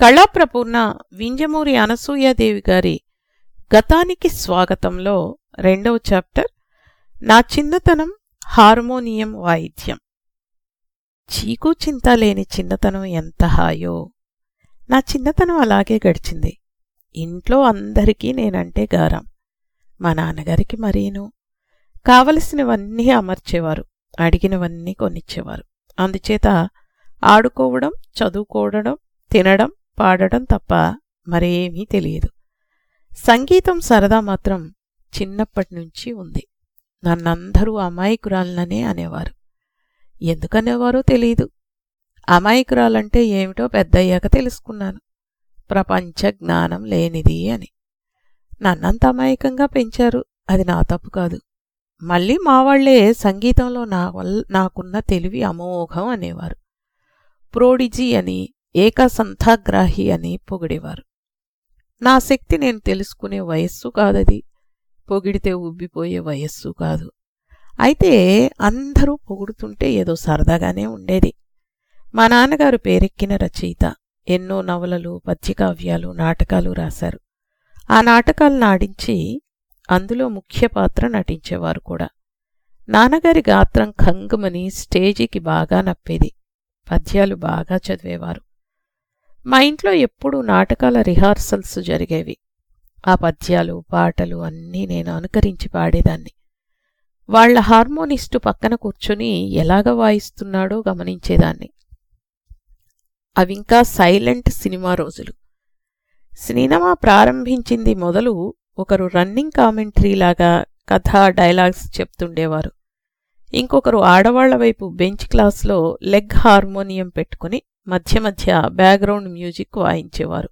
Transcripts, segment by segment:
కళాప్రపూర్ణ వింజమూరి అనసూయాదేవి గారి గతానికి స్వాగతంలో రెండవ చాప్టర్ నా చిన్నతనం హార్మోనియం వాయిద్యం. చీకు చింత లేని చిన్నతనం ఎంత హాయో నా చిన్నతనం అలాగే గడిచింది. ఇంట్లో అందరికీ నేనంటే గారం. మా నాన్నగారికి మరీను. కావలసినవన్నీ అమర్చేవారు. అడిగినవన్నీ కొనిచ్చేవారు. అందుచేత ఆడుకోవడం చదువుకోవడం తినడం పాడటం తప్ప మరేమీ తెలియదు. సంగీతం సరదా మాత్రం చిన్నప్పటినుంచి ఉంది. నన్నందరూ అమాయకురాలననే అనేవారు. ఎందుకనేవారో తెలియదు అమాయకురాలంటే ఏమిటో పెద్దయ్యాక తెలుసుకున్నాను. ప్రపంచ జ్ఞానం లేనిది అని. నన్నంత అమాయకంగా పెంచారు. అది నా తప్పు కాదు. మళ్ళీ మావాళ్ళే సంగీతంలో నా వల్ల నాకున్న తెలివి అమోఘం అనేవారు. ప్రోడిజీ అని ఏకసంథాగ్రాహి అని పొగిడేవారు. నా శక్తి నేను తెలుసుకునే వయస్సు కాదది. పొగిడితే ఉబ్బిపోయే వయస్సు కాదు. అయితే అందరూ పొగుడుతుంటే ఏదో సరదాగానే ఉండేది. మా నాన్నగారు పేరెక్కిన రచయిత ఎన్నో నవలలు పద్యకావ్యాలు నాటకాలు రాశారు. ఆ నాటకాలు ఆడించి అందులో ముఖ్య పాత్ర నటించేవారు కూడా. నాన్నగారి గాత్రం ఖంగుమని స్టేజీకి బాగా నప్పేది. పద్యాలు బాగా చదివేవారు. మా ఇంట్లో ఎప్పుడూ నాటకాల రిహార్సల్స్ జరిగేవి. ఆ పద్యాలు పాటలు అన్నీ నేను అనుకరించి పాడేదాన్ని. వాళ్ళ హార్మోనిస్టు పక్కన కూర్చుని ఎలాగ వాయిస్తున్నాడో గమనించేదాన్ని. అవింకా సైలెంట్ సినిమా రోజులు. సినిమా ప్రారంభించింది మొదలు ఒకరు రన్నింగ్ కామెంటరీలాగా కథ డైలాగ్స్ చెప్తుండేవారు. ఇంకొకరు ఆడవాళ్ళ వైపు బెంచ్ క్లాస్లో లెగ్ హార్మోనియం పెట్టుకుని మధ్య మధ్య బ్యాక్గ్రౌండ్ మ్యూజిక్ వాయించేవారు.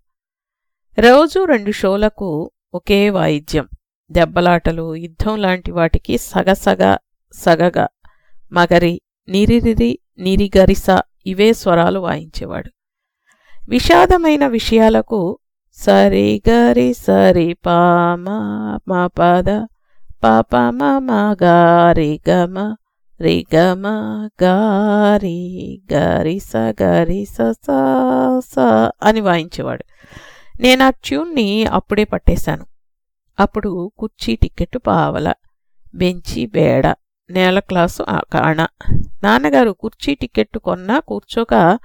రోజు రెండు షోలకు ఒకే వాయిద్యం. దెబ్బలాటలు యుద్ధం లాంటి వాటికి సగసగ సగగా మగరి నిరిరిరి నిరిగరిస ఇవే స్వరాలు వాయించేవాడు. విషాదమైన విషయాలకు సరి గరి సరి పామ మా పద పాప మా గారి గమ రి గమ గారి గరి స గరి స అని వాయించేవాడు. నేను ఆ ట్యూన్ని అప్పుడే పట్టేశాను. అప్పుడు కుర్చీ టికెట్ పావల బెంచి బేడ నేల క్లాసు కాణ. నాన్నగారు కుర్చీ టికెట్టు కొన్నా కూర్చోక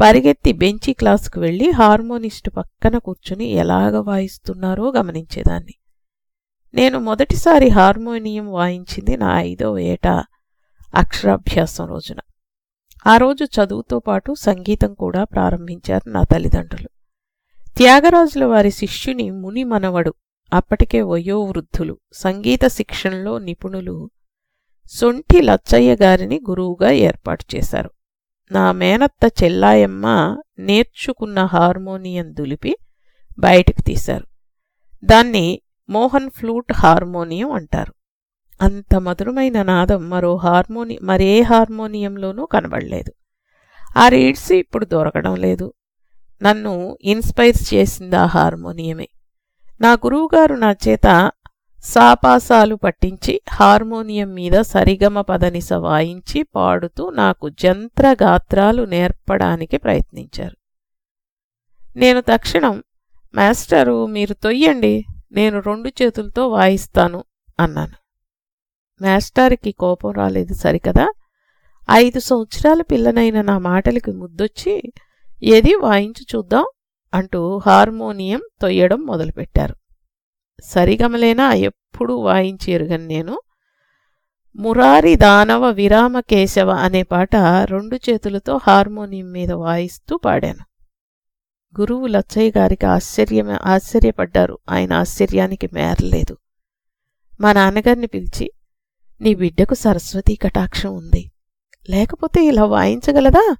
పరిగెత్తి బెంచి క్లాసుకు వెళ్ళి హార్మోనిస్ట్ పక్కన కూర్చుని ఎలాగ వాయిస్తున్నారో గమనించేదాన్ని. నేను మొదటిసారి హార్మోనియం వాయించింది నా ఐదో ఏటా. అక్షరాభ్యాసం రోజున ఆ రోజు చదువుతో పాటు సంగీతం కూడా ప్రారంభించారు నా తల్లిదండ్రులు. త్యాగరాజుల వారి శిష్యుని ముని మనవడు అప్పటికే వయోవృద్ధులు సంగీత శిక్షణలో నిపుణులు సొంటి లచ్చయ్య గారిని గురువుగా ఏర్పాటు చేశారు. నా మేనత్త చెల్లాయమ్మ నేర్చుకున్న హార్మోనియం దులిపి బయటకు తీశారు. దాన్ని మోహన్ ఫ్లూట్ హార్మోనియం అంటారు. అంత మధురమైన నాదం మరో హార్మోని మరే హార్మోనియంలోనూ కనబడలేదు. ఆ రీడ్స్ ఇప్పుడు దొరకడం లేదు. నన్ను ఇన్స్పైర్ చేసింది ఆ హార్మోనియమే. నా గురువుగారు నా చేత సాపాసాలు పట్టించి హార్మోనియం మీద సరిగమ పదనిస వాయించి పాడుతూ నాకు జంత్రగాత్రాలు నేర్పడానికి ప్రయత్నించారు. నేను తక్షణం మాస్టరు మీరు తొయ్యండి నేను రెండు చేతులతో వాయిస్తాను అన్నాను. మాస్టార్కి కోపం రాలేదు సరికదా? ఐదు సంవత్సరాల పిల్లనైన నా మాటలకి ముద్దొచ్చి ఏది వాయించు చూద్దాం? అంటూ హార్మోనియం తొయ్యడం మొదలుపెట్టారు. సరిగమలేనా? ఎప్పుడూ వాయించి ఎరుగను నేను. మురారి దానవ విరామ కేశవ అనే పాట రెండు చేతులతో హార్మోనియం మీద వాయిస్తూ పాడాను. గురువు లచ్చయ్య గారికి ఆశ్చర్యమే ఆశ్చర్యపడ్డారు. ఆయన ఆశ్చర్యానికి మేరలేదు. మా నాన్నగారిని పిలిచి నీ బిడ్డకు సరస్వతీ కటాక్షం ఉంది. లేకపోతే ఇలా వాయించగలదా?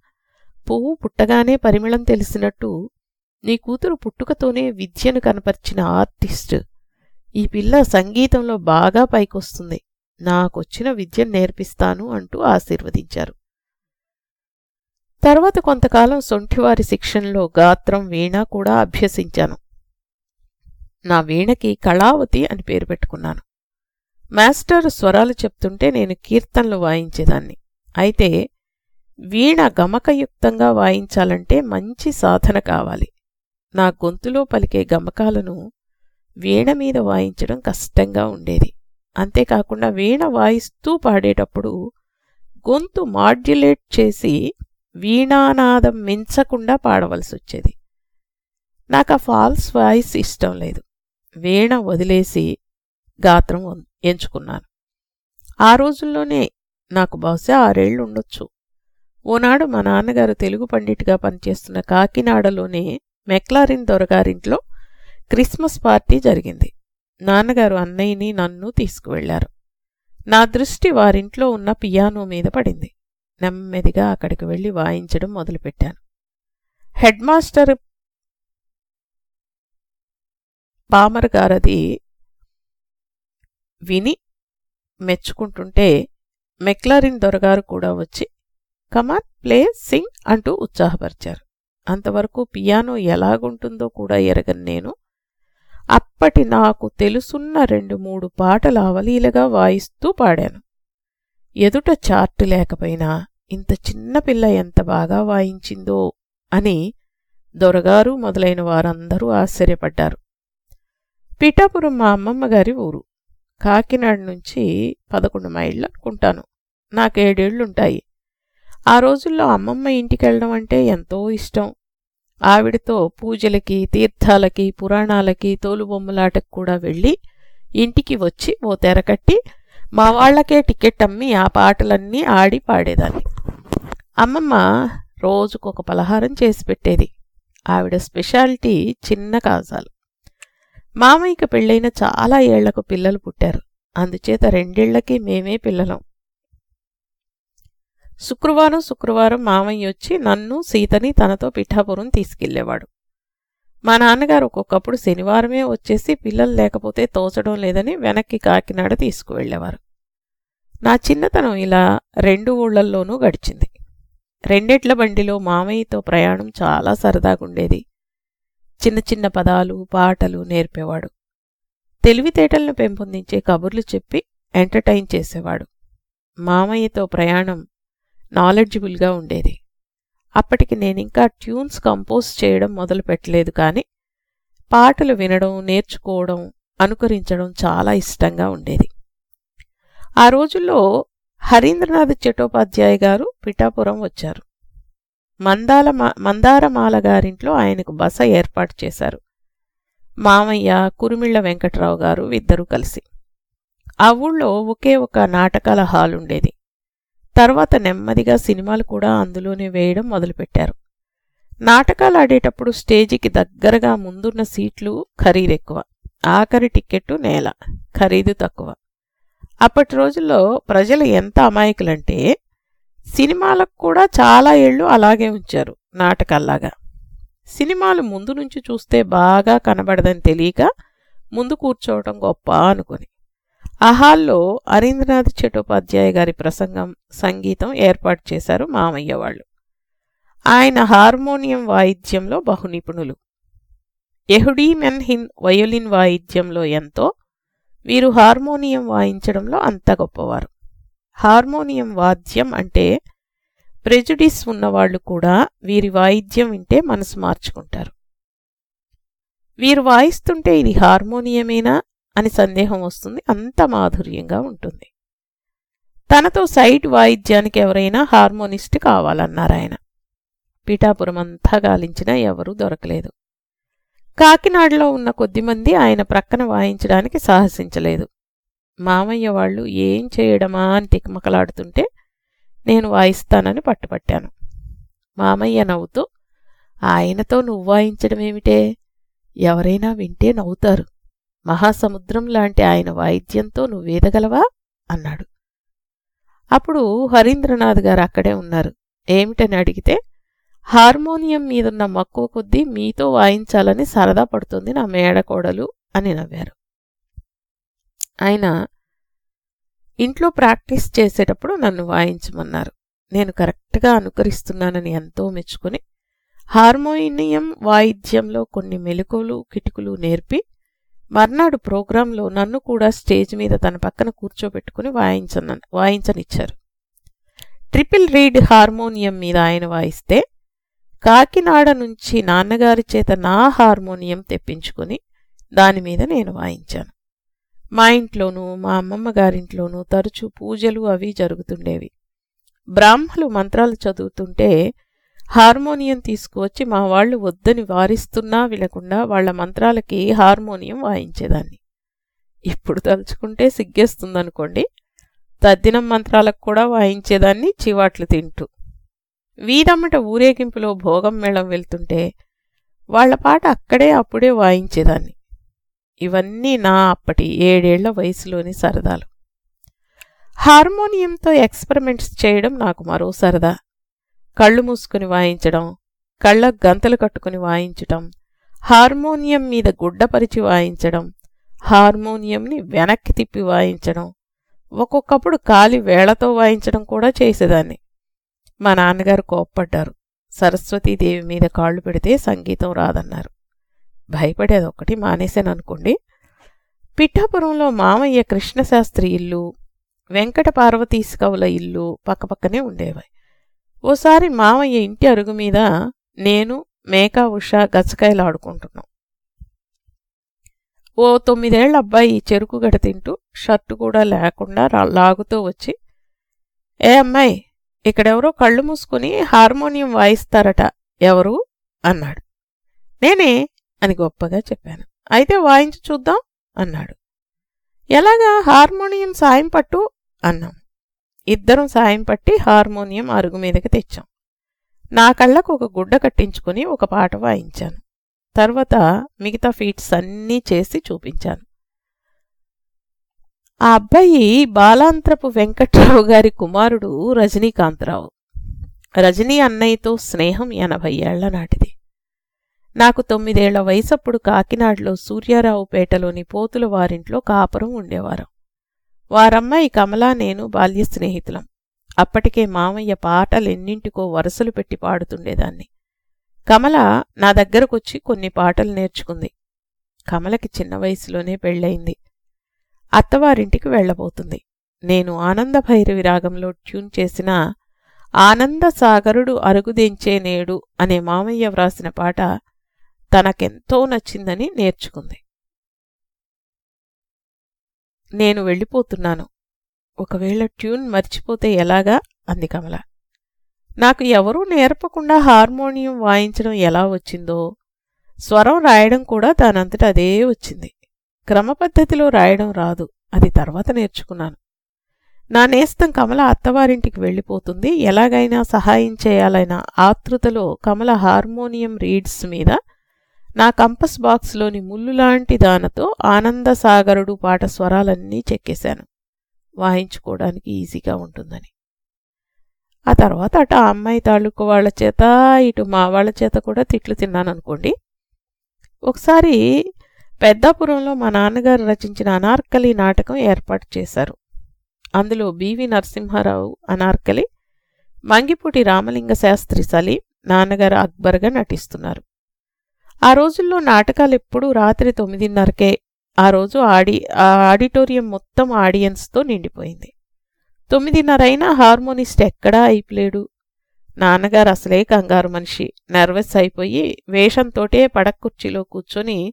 పువ్వు పుట్టగానే పరిమళం తెలిసినట్టు నీ కూతురు పుట్టుకతోనే విద్యను కనపరిచిన ఆర్టిస్ట్. ఈ పిల్ల సంగీతంలో బాగా పైకొస్తుంది. నాకొచ్చిన విద్యను నేర్పిస్తాను అంటూ ఆశీర్వదించారు. తర్వాత కొంతకాలం సొంఠివారి శిక్షణలో గాత్రం వీణ కూడా అభ్యసించాను. నా వీణకి కళావతి అని పేరు పెట్టుకున్నాను. మాస్టర్ స్వరాలు చెప్తుంటే నేను కీర్తనలు వాయించేదాన్ని. అయితే వీణ గమకయుక్తంగా వాయించాలంటే మంచి సాధన కావాలి. నా గొంతులో పలికే గమకాలను వీణ మీద వాయించడం కష్టంగా ఉండేది. అంతేకాకుండా వీణ వాయిస్తూ పాడేటప్పుడు గొంతు మాడ్యులేట్ చేసి వీణానాదం మించకుండా పాడవలసి వచ్చేది. నాకు ఆ ఫాల్స్ వాయిస్ ఇష్టం లేదు. వీణ వదిలేసి గాత్రం ఎంచుకున్నాను. ఆ రోజుల్లోనే నాకు బహుశా ఆరేళ్ళు ఉండొచ్చు. ఓనాడు మా నాన్నగారు తెలుగు పండిట్గా పనిచేస్తున్న కాకినాడలోనే మెక్లారిన్ దొరగారింట్లో క్రిస్మస్ పార్టీ జరిగింది. నాన్నగారు అన్నయ్యని నన్ను తీసుకువెళ్ళారు. నా దృష్టి వారింట్లో ఉన్న పియానో మీద పడింది. నెమ్మదిగా అక్కడికి వెళ్ళి వాయించడం మొదలుపెట్టాను. హెడ్ మాస్టర్ పామర్ గారది విని మెచ్చుకుంటుంటే మెక్లారిన్ దొరగారు కూడా వచ్చి కమాన్ ప్లే సింగ్ అంటూ ఉత్సాహపరిచారు. అంతవరకు పియానో ఎలాగుంటుందో కూడా ఎరగని నేను. అప్పటి నాకు తెలుసున్న రెండు మూడు పాటలు అవలీలగా వాయిస్తూ పాడాను. ఎదుట చార్టు లేకపోయినా ఇంత చిన్న పిల్ల ఎంత బాగా వాయించిందో అని దొరగారు మొదలైన వారందరూ ఆశ్చర్యపడ్డారు. పిఠాపురం మా అమ్మమ్మ గారి ఊరు. కాకినాడ నుంచి పదకొండు మైళ్ళు అనుకుంటాను. నాకేడేళ్ళుంటాయి ఆ రోజుల్లో అమ్మమ్మ ఇంటికి వెళ్ళడం అంటే ఎంతో ఇష్టం. ఆవిడతో పూజలకి తీర్థాలకి పురాణాలకి తోలుబొమ్మలాటకు కూడా వెళ్ళి ఇంటికి వచ్చి ఓ తెరకట్టి మా వాళ్ళకే టికెట్ అమ్మి ఆ పాటలన్నీ ఆడి పాడేదాన్ని. అమ్మమ్మ రోజుకొక పలహారం చేసి పెట్టేది. ఆవిడ స్పెషాలిటీ చిన్న కాజాలు. మామయ్యకి పెళ్ళైన చాలా ఏళ్ళకు పిల్లలు పుట్టారు. అందుచేత రెండేళ్ళకి మేమే పిల్లలం. శుక్రవారం శుక్రవారం మామయ్య వచ్చి నన్ను సీతని తనతో పిఠాపురం తీసుకెళ్ళేవాడు మా నాన్నగారు ఒక్కొక్కప్పుడు శనివారమే వచ్చేసి పిల్లలు లేకపోతే తోచడం లేదని వెనక్కి కాకినాడ తీసుకువెళ్ళేవారు నా చిన్నతనం ఇలా రెండు ఊళ్ళల్లోనూ గడిచింది. రెండెట్ల బండిలో మామయ్యతో ప్రయాణం చాలా సరదాగుండేది. చిన్న చిన్న పదాలు పాటలు నేర్పేవాడు. తెలివితేటలను పెంపొందించే కబుర్లు చెప్పి ఎంటర్టైన్ చేసేవాడు. మామయ్యతో ప్రయాణం నాలెడ్జిబుల్గా ఉండేది. అప్పటికి నేనింకా ట్యూన్స్ కంపోజ్ చేయడం మొదలు పెట్టలేదు కానీ పాటలు వినడం నేర్చుకోవడం అనుకరించడం చాలా ఇష్టంగా ఉండేది. ఆ రోజుల్లో హరీంద్రనాథ్ చటోపాధ్యాయ గారు పిఠాపురం వచ్చారు. మందాల మందారమాల గారింట్లో ఆయనకు బస ఏర్పాటు చేశారు. మామయ్య కురుమిళ్ళ వెంకట్రావు గారు ఇద్దరూ కలిసి. ఆ ఊళ్ళో ఒకే ఒక నాటకాల హాల్ ఉండేది. తర్వాత నెమ్మదిగా సినిమాలు కూడా అందులోనే వేయడం మొదలుపెట్టారు. నాటకాలు ఆడేటప్పుడు స్టేజికి దగ్గరగా ముందున్న సీట్లు ఖరీదెక్కువ ఆఖరి టిక్కెట్టు నేల ఖరీదు తక్కువ. అప్పటి రోజుల్లో ప్రజలు ఎంత అమాయకులంటే సినిమాలకు కూడా చాలా ఏళ్ళు అలాగే ఉంచారు నాటకాల్లాగా. సినిమాలు ముందు నుంచి చూస్తే బాగా కనబడదని తెలియక ముందు కూర్చోవటం గొప్ప అనుకుని. ఆ హాల్లో అరీంద్రనాథ్ చటోపాధ్యాయ గారి ప్రసంగం సంగీతం ఏర్పాటు చేశారు మామయ్య వాళ్ళు. ఆయన హార్మోనియం వాయిద్యంలో బహునిపుణులు. ఎహుడీ మెన్ హిన్ వయోలిన్ వాయిద్యంలో ఎంతో వీరు హార్మోనియం వాయించడంలో అంత గొప్పవారు. హార్మోనియం వాద్యం అంటే ప్రెజుడిస్ ఉన్నవాళ్ళు కూడా వీరి వాయిద్యం వింటే మనసు మార్చుకుంటారు. వీరు వాయిస్తుంటే ఇది హార్మోనియమేనా అని సందేహం వస్తుంది అంత మాధుర్యంగా ఉంటుంది. తనతో సైడ్ వాయిద్యానికి ఎవరైనా హార్మోనిస్ట్ కావాలన్నారు ఆయన. పీఠాపురం అంతా గాలించినా ఎవరూ దొరకలేదు. కాకినాడలో ఉన్న కొద్దిమంది ఆయన ప్రక్కన వాయించడానికి సాహసించలేదు. మామయ్య వాళ్ళు ఏం చేయడమా అని తికమకలాడుతుంటే నేను వాయిస్తానని పట్టుపట్టాను. మామయ్య నవ్వుతూ ఆయనతో నువ్వు వాయించడం ఏమిటే ఎవరైనా వింటే నవ్వుతారు. మహాసముద్రం లాంటి ఆయన వాయిద్యంతో నువ్వేదగలవా అన్నాడు. అప్పుడు హరీంద్రనాథ్ గారు అక్కడే ఉన్నారు. ఏమిటని అడిగితే హార్మోనియం మీదున్న మక్కువ కొద్దీ మీతో వాయించాలని సరదా పడుతుంది నా మేడకోడలు అని నవ్వారు. ఆయన ఇంట్లో ప్రాక్టీస్ చేసేటప్పుడు నన్ను వాయించమన్నారు. నేను కరెక్ట్గా అనుకరిస్తున్నానని ఎంతో మెచ్చుకుని హార్మోనియం వాయిద్యంలో కొన్ని మెలకువలు కిటుకులు నేర్పి మర్నాడు ప్రోగ్రాంలో నన్ను కూడా స్టేజ్ మీద తన పక్కన కూర్చోబెట్టుకుని వాయించన వాయించనిచ్చారు. ట్రిపుల్ రీడ్ హార్మోనియం మీద ఆయన వాయిస్తే కాకినాడ నుంచి నాన్నగారి చేత నా హార్మోనియం తెప్పించుకుని దాని మీద నేను వాయించాను. మా ఇంట్లోనూ మా అమ్మమ్మ గారింట్లోనూ తరచూ పూజలు అవి జరుగుతుండేవి. బ్రాహ్మలు మంత్రాలు చదువుతుంటే హార్మోనియం తీసుకువచ్చి మా వాళ్ళు వద్దని వారిస్తున్నా వినకుండా వాళ్ళ మంత్రాలకి హార్మోనియం వాయించేదాన్ని. ఇప్పుడు తలుచుకుంటే సిగ్గేస్తుందనుకోండి తద్దినం మంత్రాలకు కూడా వాయించేదాన్ని చివాట్లు తింటూ. వీరమ్మట ఊరేగింపులో భోగం మేళం వెళ్తుంటే వాళ్ళ పాట అక్కడే అప్పుడే వాయించేదాన్ని. ఇవన్నీ నా అప్పటి ఏడేళ్ళ వయసులోని సరదాలు. హార్మోనియంతో ఎక్స్పెరిమెంట్స్ చేయడం నాకు మరో సరదా. కళ్ళు మూసుకుని వాయించడం కళ్ళ గంతలు కట్టుకుని వాయించటం హార్మోనియం మీద గుడ్డపరిచి వాయించడం హార్మోనియంని వెనక్కి తిప్పి వాయించడం ఒక్కొక్కప్పుడు కాలి వేళతో వాయించడం కూడా చేసేదాన్ని. మా నాన్నగారు కోప్పడ్డారు. సరస్వతీదేవి మీద కాళ్ళు పెడితే సంగీతం రాదన్నారు. భయపడేది ఒకటి మానేశాననుకోండి. పిఠాపురంలో మామయ్య కృష్ణశాస్త్రి ఇల్లు వెంకట పార్వతీశ కవుల ఇల్లు పక్కపక్కనే ఉండేవి. ఓసారి మామయ్య ఇంటి అరుగు మీద నేను మేకా ఉష గచ్చకాయలు ఆడుకుంటున్నాం. ఓ తొమ్మిదేళ్ళ అబ్బాయి చెరుకు గడ తింటూ షర్టు కూడా లేకుండా లాగుతూ వచ్చి ఏ అమ్మాయి ఇక్కడెవరో కళ్ళు మూసుకుని హార్మోనియం వాయిస్తారట ఎవరు? అన్నాడు. నేనే అని గొప్పగా చెప్పాను. అయితే వాయించి చూద్దాం అన్నాడు. ఎలాగా హార్మోనియం సాయం పట్టు? అన్నాం. ఇద్దరం సాయం పట్టి హార్మోనియం అరుగు మీదకి తెచ్చాం. నా కళ్ళకు ఒక గుడ్డ కట్టించుకుని ఒక పాట వాయించాను. తర్వాత మిగతా ఫీట్స్ అన్నీ చేసి చూపించాను. ఆ అబ్బాయి బాలాంత్రపు వెంకట్రావు గారి కుమారుడు రజనీకాంతరావు. రజనీ అన్నయ్యతో స్నేహం ఎనభై ఏళ్ళ నాటిది. నాకు తొమ్మిదేళ్ళ వయసప్పుడు కాకినాడలో సూర్యారావుపేటలోని పోతుల వారింట్లో కాపురం ఉండేవారు. వారమ్మాయి కమలా నేను బాల్య స్నేహితులం. అప్పటికే మామయ్య పాటలెన్నింటికో వరసలు పెట్టి పాడుతుండేదాన్ని. కమల నా దగ్గరకొచ్చి కొన్ని పాటలు నేర్చుకుంది. కమలకి చిన్న వయసులోనే పెళ్ళయింది. అత్తవారింటికి వెళ్ళబోతుంది నేను ఆనంద భైరవి రాగంలో ట్యూన్ చేసిన ఆనంద సాగరుడు అరుగుదెంచే నేడు అనే మామయ్య వ్రాసిన పాట తనకెంతో నచ్చిందని నేర్చుకుంది. నేను వెళ్ళిపోతున్నాను. ఒకవేళ ట్యూన్ మర్చిపోతే ఎలాగా? అంది కమల. నాకు ఎవరూ నేర్పకుండా హార్మోనియం వాయించడం ఎలా వచ్చిందో స్వరం రాయడం కూడా దానంతట అదే వచ్చింది. క్రమపద్ధతిలో రాయడం రాదు. అది తర్వాత నేర్చుకున్నాను. నా నేస్తం కమల అత్తవారింటికి వెళ్ళిపోతుంది. ఎలాగైనా సహాయం చేయాలైన ఆతృతలో కమల హార్మోనియం రీడ్స్ మీద నా కంపస్ బాక్స్లోని ముల్లులాంటి దానతో ఆనందసాగరుడు పాట స్వరాలన్నీ చెక్కేశాను. వాయించుకోవడానికి ఈజీగా ఉంటుందని. ఆ తర్వాత అటు ఆ అమ్మాయి తాలూకు వాళ్ళ చేత ఇటు మా వాళ్ళ చేత కూడా తిట్లు తిన్నాననుకోండి. ఒకసారి పెద్దాపురంలో మా నాన్నగారు రచించిన అనార్కలి నాటకం ఏర్పాటు చేశారు. అందులో బివి నరసింహారావు అనార్కలి మంగిపూటి రామలింగ శాస్త్రి సలీం నాన్నగారు అక్బర్గా నటిస్తున్నారు. ఆ రోజుల్లో నాటకాలు ఎప్పుడూ రాత్రి తొమ్మిదిన్నరకే. ఆ రోజు ఆడి ఆ ఆడిటోరియం మొత్తం ఆడియన్స్తో నిండిపోయింది. తొమ్మిదిన్నర హార్మోనిస్ట్ ఎక్కడా అయిపోలేడు. నాన్నగారు అసలే కంగారు మనిషి. నర్వస్ అయిపోయి వేషంతోటే పడక్కుర్చీలో కూర్చొని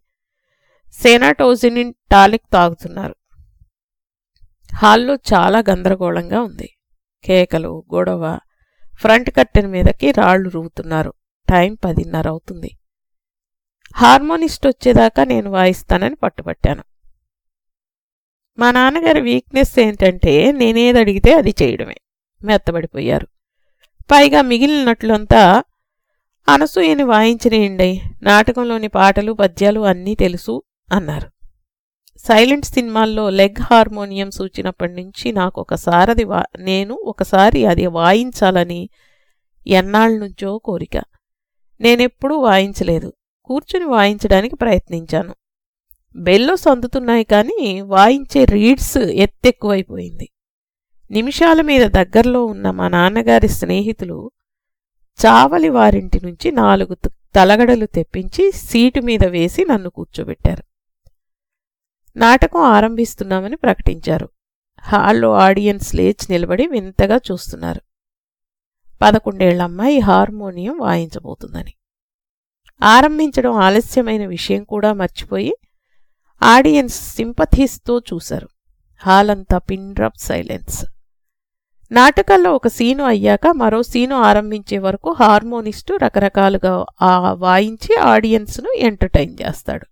సేనాటోజినిన్ టాలిక్ తాగుతున్నారు. హాల్లో చాలా గందరగోళంగా ఉంది. కేకలు గొడవ ఫ్రంట్ కట్టెన్ మీదకి రాళ్ళు రువుతున్నారు టైం పదిన్నర అవుతుంది హార్మోనిస్ట్ వచ్చేదాకా నేను వాయిస్తానని పట్టుబట్టాను. మా నాన్నగారి వీక్నెస్ ఏంటంటే నేనేది అడిగితే అది చేయడమే. మెత్తబడిపోయారు. పైగా మిగిలినట్లంతా అనసూయని వాయించనేయండి. నాటకంలోని పాటలు పద్యాలు అన్నీ తెలుసు అన్నారు. సైలెంట్ సినిమాల్లో లెగ్ హార్మోనియం సూచినప్పటి నుంచి నాకు ఒకసారి వా నేను ఒకసారి అది వాయించాలని ఎన్నాళ్ళ నుంచో కోరిక. నేనెప్పుడూ వాయించలేదు. కూర్చుని వాయించడానికి ప్రయత్నించాను. బెల్లో సందుతున్నాయి కానీ వాయించే రీడ్స్ ఎత్తెక్కువైపోయింది. నిమిషాల మీద దగ్గరలో ఉన్న మా నాన్నగారి స్నేహితులు చావలి వారింటి నుంచి నాలుగు తలగడలు తెప్పించి సీటు మీద వేసి నన్ను కూర్చోబెట్టారు. నాటకం ఆరంభిస్తున్నామని ప్రకటించారు. హాల్లో ఆడియన్స్ లేచి నిలబడి వింతగా చూస్తున్నారు. పదకొండేళ్ళ అమ్మాయి హార్మోనియం వాయించబోతుందని. ఆరంభించడం ఆలస్యమైన విషయం కూడా మర్చిపోయి ఆడియన్స్ సింపథీస్తో చూశారు. హాల్ అంతా పిండ్రప్ సైలెన్స్. నాటకాల్లో ఒక సీను అయ్యాక మరో సీను ఆరంభించే వరకు హార్మోనిస్టు రకరకాలుగా ఆ వాయించి ఆడియన్స్ను ఎంటర్టైన్ చేస్తాడు.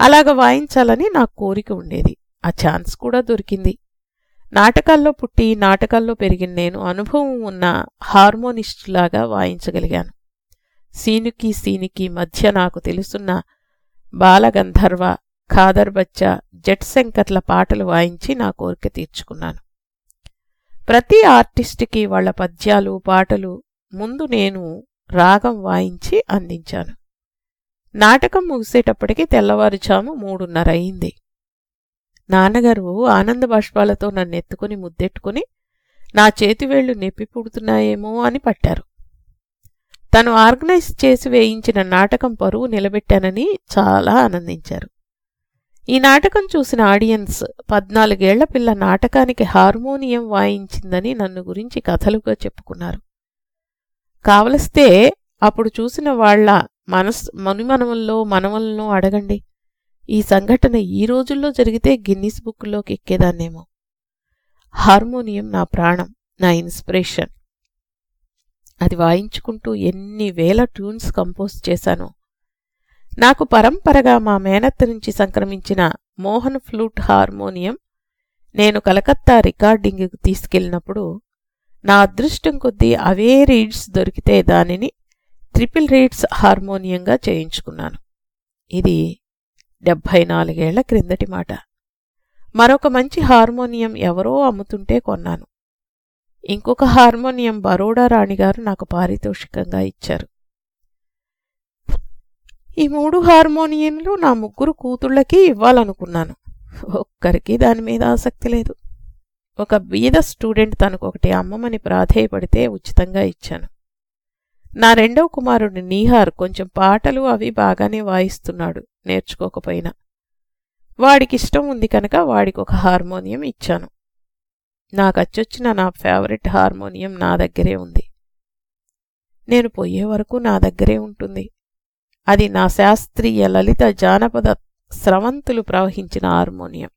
అలాగ వాయించాలని నాకు కోరిక ఉండేది. ఆ ఛాన్స్ కూడా దొరికింది. నాటకాల్లో పుట్టి నాటకాల్లో పెరిగిన నేను అనుభవం ఉన్న హార్మోనిస్టులాగా వాయించగలిగాను. సీనుకి సీనికి మధ్య నాకు తెలుసున్న బాలగంధర్వ ఖాదర్ బచ్చా జట్ శంకర్ల పాటలు వాయించి నా కోరిక తీర్చుకున్నాను. ప్రతి ఆర్టిస్ట్కి వాళ్ళ పద్యాలు పాటలు ముందు నేను రాగం వాయించి అందించాను. నాటకం ముగిసేటప్పటికి తెల్లవారుజాము మూడున్నర అయింది నాన్నగారు ఆనంద బాష్పాలతో నన్ను ఎత్తుకుని ముద్దెట్టుకుని నా చేతివేళ్ళు నొప్పి పుడుతున్నాయేమో అని పట్టారు. తను ఆర్గనైజ్ చేసి వేయించిన నాటకం పరువు నిలబెట్టానని చాలా ఆనందించారు. ఈ నాటకం చూసిన ఆడియన్స్ పద్నాలుగేళ్ళ పిల్ల నాటకానికి హార్మోనియం వాయించిందని నన్ను గురించి కథలుగా చెప్పుకున్నారు. కావలిస్తే అప్పుడు చూసిన వాళ్ళ మనస్ మనుమనముల్లో మనవలను అడగండి. ఈ సంఘటన ఈ రోజుల్లో జరిగితే గిన్నిస్ బుక్లోకి ఎక్కేదాన్నేమో. హార్మోనియం నా ప్రాణం నా ఇన్స్పిరేషన్. అది వాయించుకుంటూ ఎన్ని వేల ట్యూన్స్ కంపోజ్ చేశాను. నాకు పరంపరగా మా మేనత్త నుంచి సంక్రమించిన మోహన్ ఫ్లూట్ హార్మోనియం నేను కలకత్తా రికార్డింగ్కి తీసుకెళ్ళినప్పుడు నా అదృష్టం కొద్దీ అవే రీడ్స్ దొరికితే దానిని ట్రిపుల్ రీడ్స్ హార్మోనియంగా చేయించుకున్నాను. ఇది డెబ్భై నాలుగేళ్ళ క్రిందటి మాట. మరొక మంచి హార్మోనియం ఎవరో అమ్ముతుంటే కొన్నాను. ఇంకొక హార్మోనియం బరోడా రాణిగారు నాకు పారితోషికంగా ఇచ్చారు. ఈ మూడు హార్మోనియంలు నా ముగ్గురు కూతుళ్ళకి ఇవ్వాలనుకున్నాను. ఒక్కరికి దాని మీద ఆసక్తి లేదు. ఒక బీద స్టూడెంట్ తనకు ఒకటి అమ్మమని ప్రాధేయపడితే ఉచితంగా ఇచ్చాను. నా రెండవ కుమారుడు నీహార్ కొంచెం పాటలు అవి బాగానే వాయిస్తున్నాడు నేర్చుకోకపోయినా. వాడికిష్టం ఉంది కనుక వాడికి ఒక హార్మోనియం ఇచ్చాను. నాకు అచ్చొచ్చిన నా ఫేవరెట్ హార్మోనియం నా దగ్గరే ఉంది. నేను పోయే వరకు నా దగ్గరే ఉంటుంది. అది నా శాస్త్రీయ లలిత జానపద స్రవంతులు ప్రవహించిన హార్మోనియం.